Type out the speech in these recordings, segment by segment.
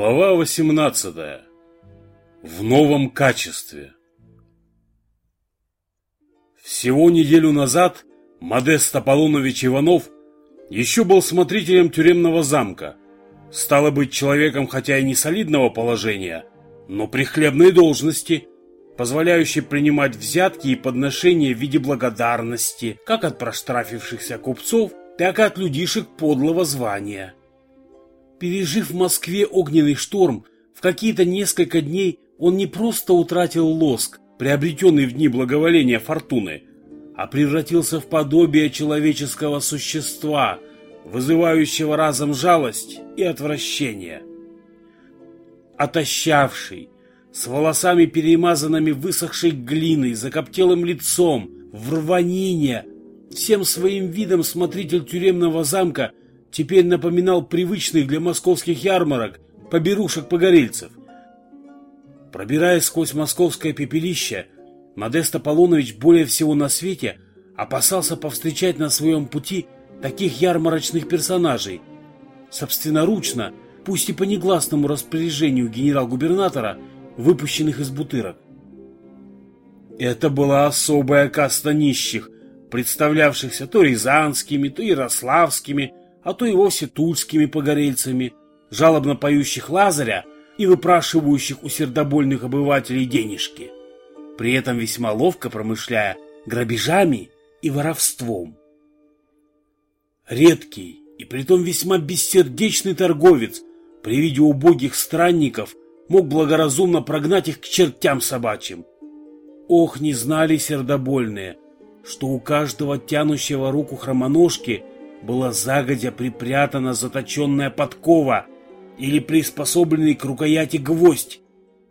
Глава 18. В новом качестве. Всего неделю назад Модест Аполлонович Иванов еще был смотрителем тюремного замка. Стало быть, человеком хотя и не солидного положения, но при хлебной должности, позволяющей принимать взятки и подношения в виде благодарности как от проштрафившихся купцов, так и от людишек подлого звания – Пережив в Москве огненный шторм, в какие-то несколько дней он не просто утратил лоск, приобретенный в дни благоволения фортуны, а превратился в подобие человеческого существа, вызывающего разом жалость и отвращение. Отощавший, с волосами перемазанными высохшей глиной, закоптелым лицом, в рванине, всем своим видом смотритель тюремного замка – теперь напоминал привычных для московских ярмарок поберушек-погорельцев. Пробираясь сквозь московское пепелище, Модест Аполлонович более всего на свете опасался повстречать на своем пути таких ярмарочных персонажей. Собственноручно, пусть и по негласному распоряжению генерал-губернатора, выпущенных из бутырок. Это была особая каста нищих, представлявшихся то рязанскими, то ярославскими, а то и вовсе тульскими погорельцами, жалобно поющих Лазаря и выпрашивающих у сердобольных обывателей денежки, при этом весьма ловко промышляя грабежами и воровством. Редкий и притом весьма бессердечный торговец при виде убогих странников мог благоразумно прогнать их к чертям собачьим. Ох, не знали сердобольные, что у каждого тянущего руку хромоножки – была загодя припрятана заточенная подкова или приспособленный к рукояти гвоздь,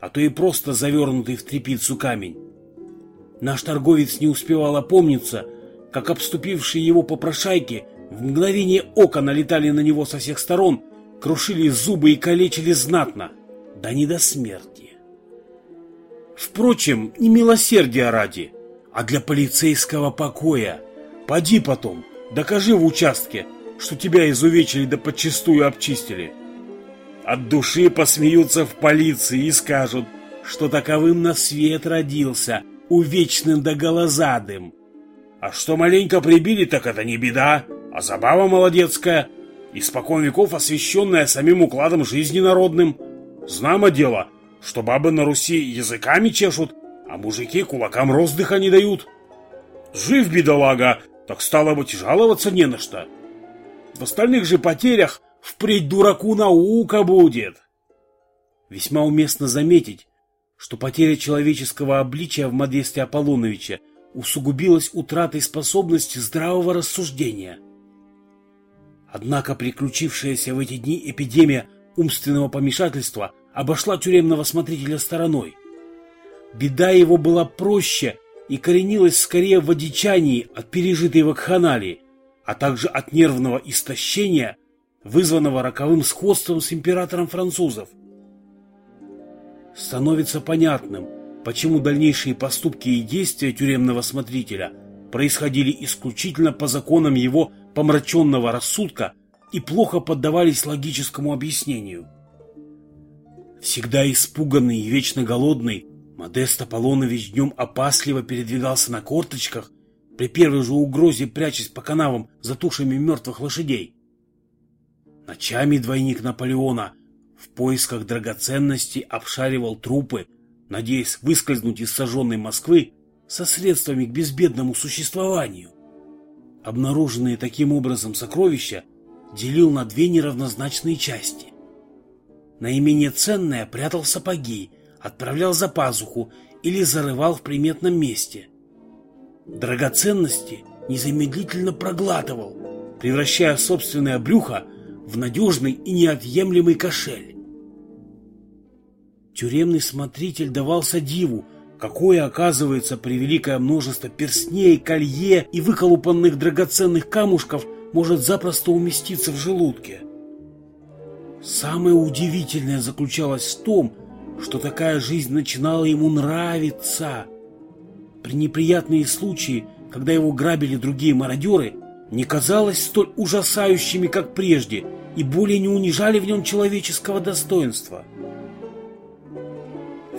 а то и просто завернутый в тряпицу камень. Наш торговец не успевал опомниться, как обступившие его попрошайки в мгновение ока налетали на него со всех сторон, крушили зубы и калечили знатно, да не до смерти. Впрочем, не милосердия ради, а для полицейского покоя. Поди потом, Докажи в участке, что тебя изувечили да подчистую обчистили. От души посмеются в полиции и скажут, что таковым на свет родился, увечным да голозадым. А что маленько прибили, так это не беда, а забава молодецкая, испокон веков освященная самим укладом жизни народным. Знамо дело, что бабы на Руси языками чешут, а мужики кулакам роздыха не дают. Жив бедолага, так стало быть, жаловаться не на что. В остальных же потерях впредь дураку наука будет. Весьма уместно заметить, что потеря человеческого обличия в Модесте Аполлоновича усугубилась утратой способности здравого рассуждения. Однако приключившаяся в эти дни эпидемия умственного помешательства обошла тюремного смотрителя стороной. Беда его была проще и коренилась скорее в одичании от пережитой вакханалии, а также от нервного истощения, вызванного роковым сходством с императором французов. Становится понятным, почему дальнейшие поступки и действия тюремного смотрителя происходили исключительно по законам его помраченного рассудка и плохо поддавались логическому объяснению. Всегда испуганный и вечно голодный, Модест Аполлонович днем опасливо передвигался на корточках, при первой же угрозе прячась по канавам за тушами мертвых лошадей. Ночами двойник Наполеона в поисках драгоценностей обшаривал трупы, надеясь выскользнуть из сожженной Москвы со средствами к безбедному существованию. Обнаруженные таким образом сокровища делил на две неравнозначные части. Наименее ценное прятал сапоги, отправлял за пазуху или зарывал в приметном месте. Драгоценности незамедлительно проглатывал, превращая собственное брюхо в надежный и неотъемлемый кошель. Тюремный смотритель давался диву, какое оказывается превеликое множество перстней, колье и выколупанных драгоценных камушков может запросто уместиться в желудке. Самое удивительное заключалось в том, что такая жизнь начинала ему нравиться. При неприятные случаи, когда его грабили другие мародеры, не казалось столь ужасающими, как прежде, и более не унижали в нем человеческого достоинства.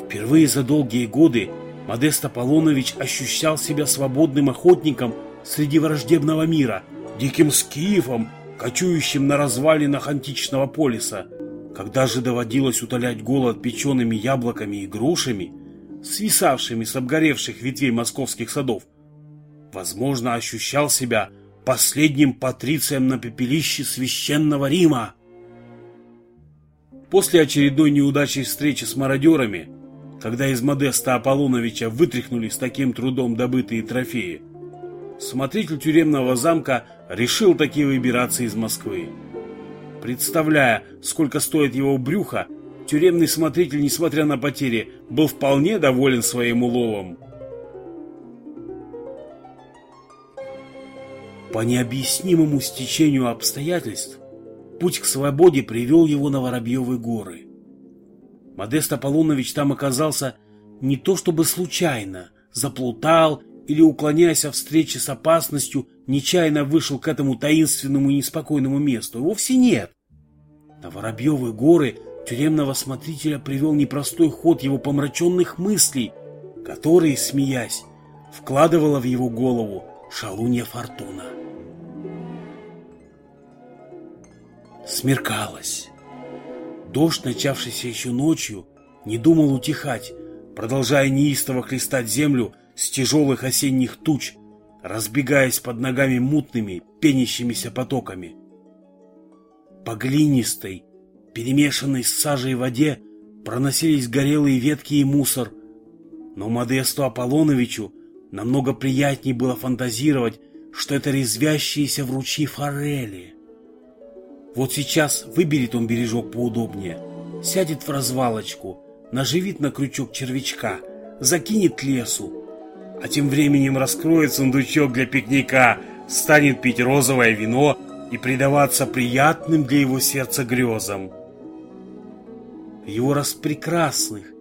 Впервые за долгие годы Модест Аполлонович ощущал себя свободным охотником среди враждебного мира, диким скифом, кочующим на развалинах античного полиса. Когда же доводилось утолять голод печеными яблоками и грушами, свисавшими с обгоревших ветвей московских садов, возможно, ощущал себя последним патрицием на пепелище священного Рима. После очередной неудачей встречи с мародерами, когда из Модеста Аполлоновича вытряхнули с таким трудом добытые трофеи, смотритель тюремного замка решил таки выбираться из Москвы. Представляя, сколько стоит его брюхо, тюремный смотритель, несмотря на потери, был вполне доволен своим уловом. По необъяснимому стечению обстоятельств путь к свободе привел его на Воробьевы горы. Модест Аполлонович там оказался не то чтобы случайно, заплутал или, уклоняясь от встречи с опасностью, нечаянно вышел к этому таинственному и неспокойному месту. Вовсе нет. На Воробьевы горы тюремного смотрителя привел непростой ход его помраченных мыслей, которые, смеясь, вкладывала в его голову шалунья Фортуна. Смеркалось. Дождь, начавшийся еще ночью, не думал утихать, продолжая неистово хлестать землю с тяжелых осенних туч, разбегаясь под ногами мутными, пенящимися потоками. По глинистой, перемешанной с сажей воде проносились горелые ветки и мусор, но Модесту Аполлоновичу намного приятнее было фантазировать, что это резвящиеся в ручьи форели. Вот сейчас выберет он бережок поудобнее, сядет в развалочку, наживит на крючок червячка, закинет лесу, а тем временем раскроет сундучок для пикника, станет пить розовое вино и предаваться приятным для его сердца грезам. Его распрекрасных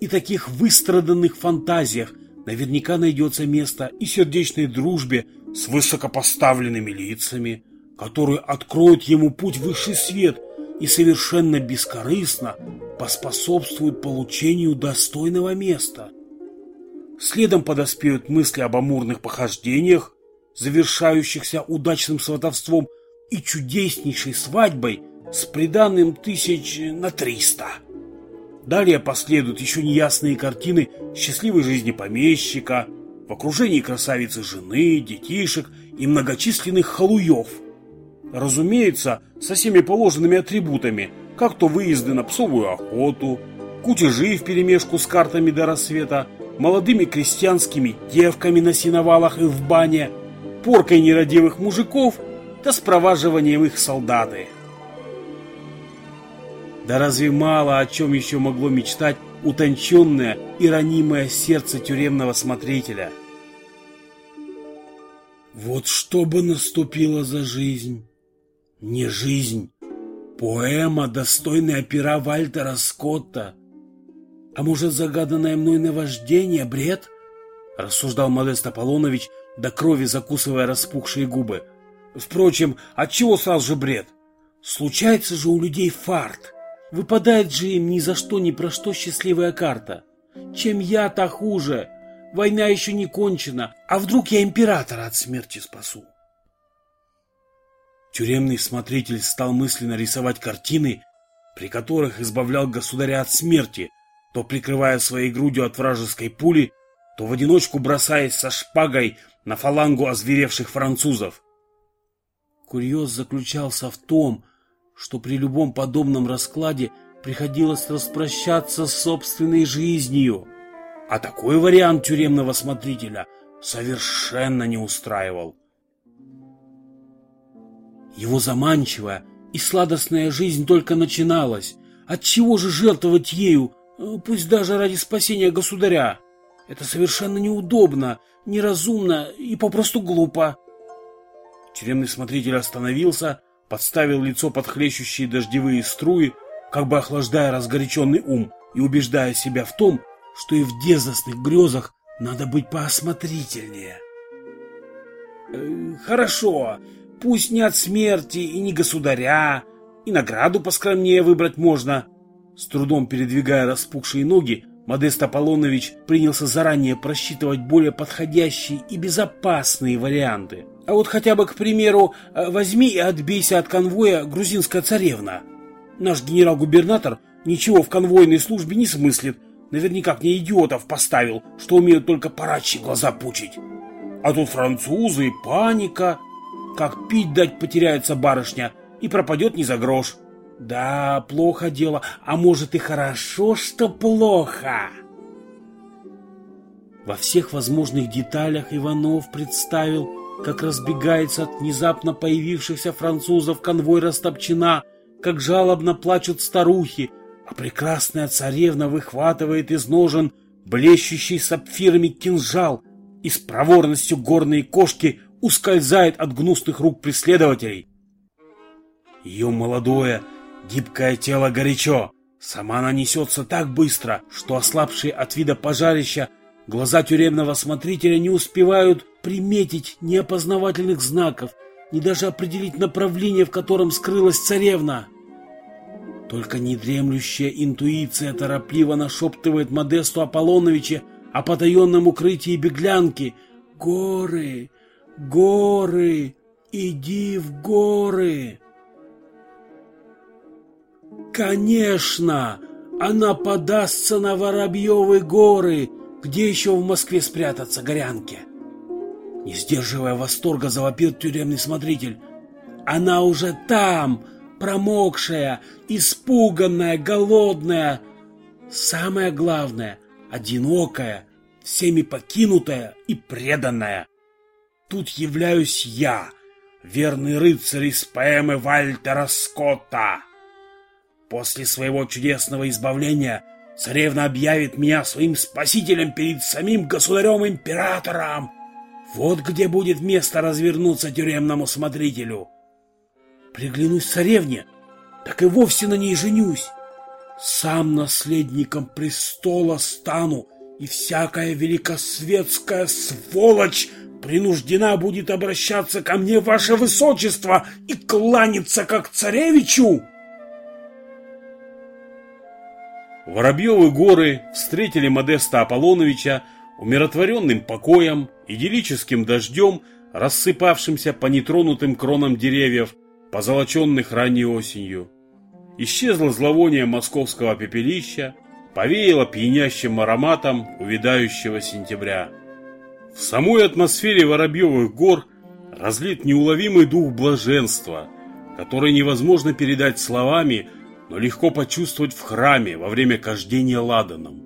и таких выстраданных фантазиях наверняка найдется место и сердечной дружбе с высокопоставленными лицами, которые откроют ему путь в высший свет и совершенно бескорыстно поспособствуют получению достойного места. Следом подоспеют мысли об амурных похождениях, завершающихся удачным сватовством и чудеснейшей свадьбой с приданным тысяч на триста. Далее последуют еще неясные картины счастливой жизни помещика, в окружении красавицы жены, детишек и многочисленных халуев – Разумеется, со всеми положенными атрибутами, как то выезды на псовую охоту, кутежи вперемешку с картами до рассвета, молодыми крестьянскими девками на сеновалах и в бане, поркой нерадивых мужиков да спроваживанием их солдаты. Да разве мало о чем еще могло мечтать утонченное и ранимое сердце тюремного смотрителя? Вот что бы наступило за жизнь! Не жизнь. Поэма, достойная пера Вальтера Скотта. А может, загаданное мной наваждение, бред? Рассуждал Модест Аполлонович, до крови закусывая распухшие губы. Впрочем, отчего сразу же бред? Случается же у людей фарт. Выпадает же им ни за что, ни про что счастливая карта. Чем я, то хуже. Война еще не кончена, а вдруг я императора от смерти спасу? Тюремный смотритель стал мысленно рисовать картины, при которых избавлял государя от смерти, то прикрывая своей грудью от вражеской пули, то в одиночку бросаясь со шпагой на фалангу озверевших французов. Курьез заключался в том, что при любом подобном раскладе приходилось распрощаться с собственной жизнью, а такой вариант тюремного смотрителя совершенно не устраивал. Его заманчивая и сладостная жизнь только начиналась. Отчего же жертвовать ею, э, пусть даже ради спасения государя? Это совершенно неудобно, неразумно и попросту глупо. Тюремный смотритель остановился, подставил лицо под хлещущие дождевые струи, как бы охлаждая разгоряченный ум и убеждая себя в том, что и в дерзостных грезах надо быть поосмотрительнее. «Э, «Хорошо, Пусть не от смерти и не государя, и награду поскромнее выбрать можно. С трудом передвигая распухшие ноги, Модест Аполлонович принялся заранее просчитывать более подходящие и безопасные варианты. А вот хотя бы, к примеру, э, возьми и отбейся от конвоя грузинская царевна. Наш генерал-губернатор ничего в конвойной службе не смыслит. Наверняка не идиотов поставил, что умеют только парачьи глаза пучить. А тут французы паника. Как пить дать потеряется барышня и пропадет не за грош. Да, плохо дело. А может и хорошо, что плохо. Во всех возможных деталях Иванов представил, как разбегается от внезапно появившихся французов конвой Растопчина, как жалобно плачут старухи, а прекрасная царевна выхватывает из ножен блещущий сапфирами кинжал и с проворностью горной кошки ускользает от гнусных рук преследователей. Ее молодое, гибкое тело горячо. Сама она несется так быстро, что ослабшие от вида пожарища глаза тюремного смотрителя не успевают приметить ни опознавательных знаков, ни даже определить направление, в котором скрылась царевна. Только недремлющая интуиция торопливо нашептывает Модесту Аполлоновиче о потаенном укрытии беглянки. «Горы! Горы! Иди в горы!» Конечно, она подастся на Воробьевы горы, где еще в Москве спрятаться горянке. Не сдерживая восторга, завопил тюремный смотритель. Она уже там, промокшая, испуганная, голодная. Самое главное, одинокая, всеми покинутая и преданная. Тут являюсь я, верный рыцарь из поэмы Вальтера Скотта. После своего чудесного избавления царевна объявит меня своим спасителем перед самим государем-императором. Вот где будет место развернуться тюремному смотрителю. Приглянусь царевне, так и вовсе на ней женюсь. Сам наследником престола стану, и всякая великосветская сволочь принуждена будет обращаться ко мне, ваше высочество, и кланяться как царевичу. Воробьевы горы встретили Модеста Аполлоновича умиротворенным покоем, идиллическим дождем, рассыпавшимся по нетронутым кронам деревьев, позолоченных ранней осенью. Исчезло зловоние московского пепелища, повеяло пьянящим ароматом увядающего сентября. В самой атмосфере Воробьевых гор разлит неуловимый дух блаженства, который невозможно передать словами, но легко почувствовать в храме во время кождения ладаном.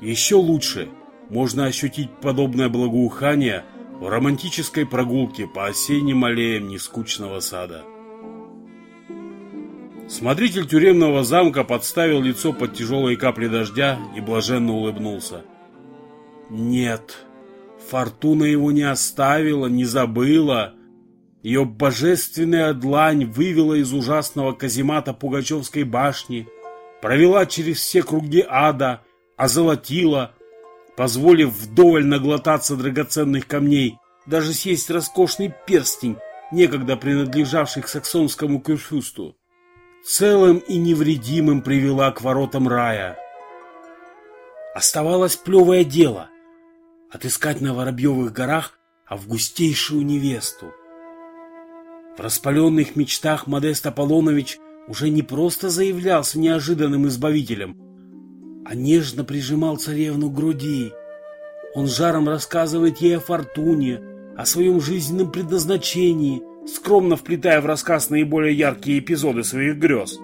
Еще лучше можно ощутить подобное благоухание в романтической прогулке по осенним аллеям нескучного сада. Смотритель тюремного замка подставил лицо под тяжелые капли дождя и блаженно улыбнулся. Нет, фортуна его не оставила, не забыла, ее божественная длань вывела из ужасного каземата Пугачевской башни, провела через все круги ада, озолотила, позволив вдоволь наглотаться драгоценных камней, даже съесть роскошный перстень, некогда принадлежавший к саксонскому кюрфюсту. Целым и невредимым привела к воротам рая. Оставалось плевое дело — отыскать на Воробьевых горах августейшую невесту. В распаленных мечтах Модест Аполлонович уже не просто заявлялся неожиданным избавителем, а нежно прижимал царевну к груди. Он жаром рассказывает ей о фортуне, о своем жизненном предназначении, скромно вплетая в рассказ наиболее яркие эпизоды своих грез.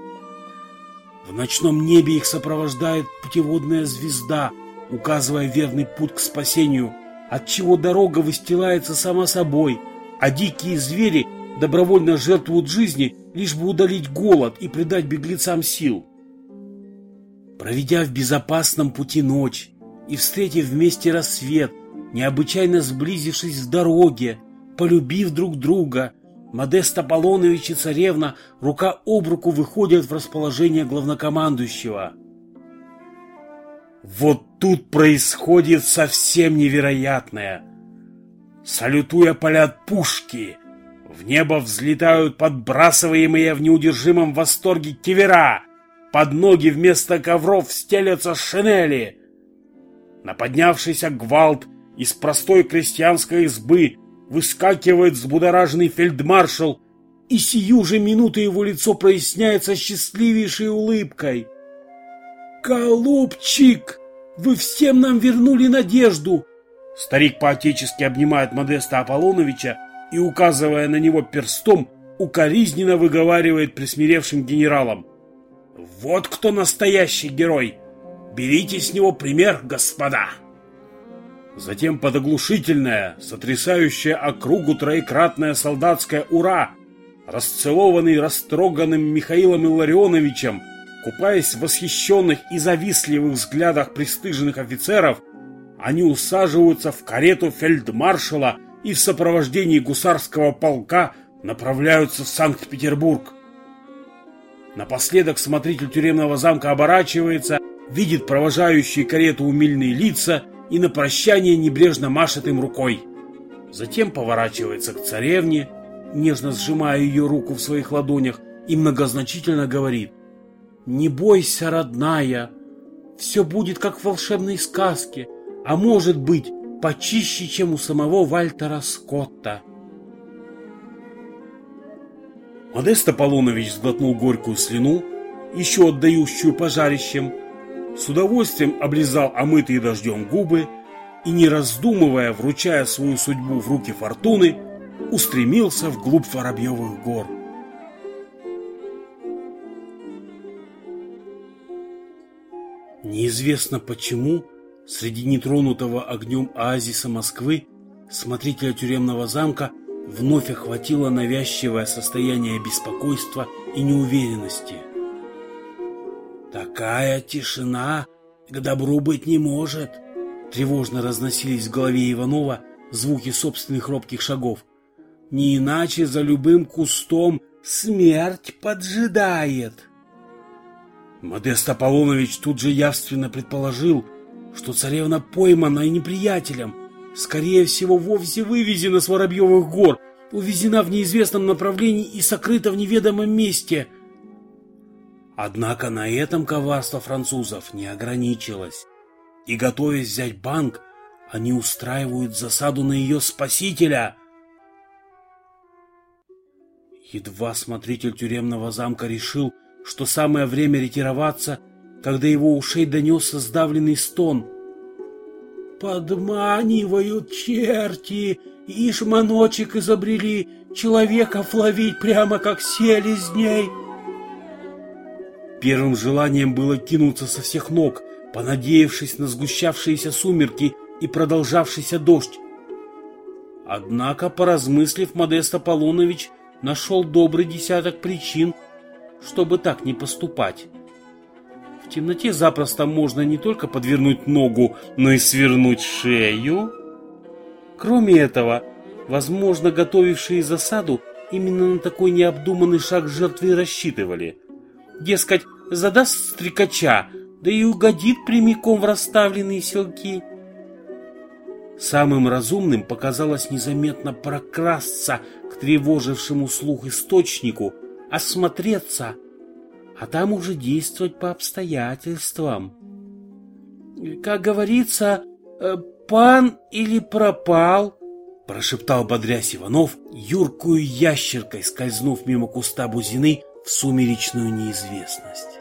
В ночном небе их сопровождает путеводная звезда, указывая верный путь к спасению, от чего дорога выстилается сама собой, а дикие звери добровольно жертвуют жизни, лишь бы удалить голод и придать беглецам сил. Проведя в безопасном пути ночь и встретив вместе рассвет, необычайно сблизившись в дороге, полюбив друг друга, Модест Аполлонович и царевна рука об руку выходят в расположение главнокомандующего. Вот тут происходит совсем невероятное. Салютуя полят пушки, В небо взлетают подбрасываемые в неудержимом восторге кивера. Под ноги вместо ковров стелятся шинели. На поднявшийся гвалт из простой крестьянской избы выскакивает взбудораженный фельдмаршал, и сию же минуту его лицо проясняется счастливейшей улыбкой. «Голубчик, вы всем нам вернули надежду!» Старик поотечески обнимает Модеста Аполлоновича и, указывая на него перстом, укоризненно выговаривает присмиревшим генералам. «Вот кто настоящий герой! Берите с него пример, господа!» Затем под оглушительное, сотрясающее округу троекратное солдатское «Ура!» расцелованный растроганным Михаилом Илларионовичем, купаясь в восхищенных и завистливых взглядах пристыженных офицеров, они усаживаются в карету фельдмаршала и в сопровождении гусарского полка направляются в Санкт-Петербург. Напоследок смотритель тюремного замка оборачивается, видит провожающие карету умильные лица и на прощание небрежно машет им рукой. Затем поворачивается к царевне, нежно сжимая ее руку в своих ладонях, и многозначительно говорит «Не бойся, родная, все будет как в волшебной сказке, а может быть, почище, чем у самого Вальтера Скотта». Модест Аполлонович сглотнул горькую слюну, еще отдающую пожарищем, с удовольствием облизал омытые дождем губы и, не раздумывая, вручая свою судьбу в руки фортуны, устремился вглубь Воробьевых гор. Неизвестно почему, среди нетронутого огнем оазиса Москвы, смотрителя тюремного замка вновь охватило навязчивое состояние беспокойства и неуверенности. «Такая тишина к добру быть не может!» Тревожно разносились в голове Иванова звуки собственных робких шагов. «Не иначе за любым кустом смерть поджидает!» Модест Аполлонович тут же явственно предположил, что царевна поймана и неприятелем, скорее всего, вовсе вывезена с Воробьевых гор, увезена в неизвестном направлении и сокрыта в неведомом месте – Однако на этом коварство французов не ограничилось. И, готовясь взять банк, они устраивают засаду на ее спасителя. Едва смотритель тюремного замка решил, что самое время ретироваться, когда его ушей донесся сдавленный стон. «Подманивают черти! И шманочек изобрели человеков ловить прямо как селезней!» Первым желанием было кинуться со всех ног, понадеявшись на сгущавшиеся сумерки и продолжавшийся дождь. Однако, поразмыслив, Модест Аполлонович нашел добрый десяток причин, чтобы так не поступать. В темноте запросто можно не только подвернуть ногу, но и свернуть шею. Кроме этого, возможно, готовившие засаду именно на такой необдуманный шаг жертвы рассчитывали – Дескать, задаст стрекача, да и угодит прямиком в расставленные селки. Самым разумным показалось незаметно прокрасться к тревожившему слух источнику, осмотреться, а там уже действовать по обстоятельствам. Как говорится, э, пан или пропал, прошептал бодрясь Иванов, юркую ящеркой скользнув мимо куста бузины в сумеречную неизвестность.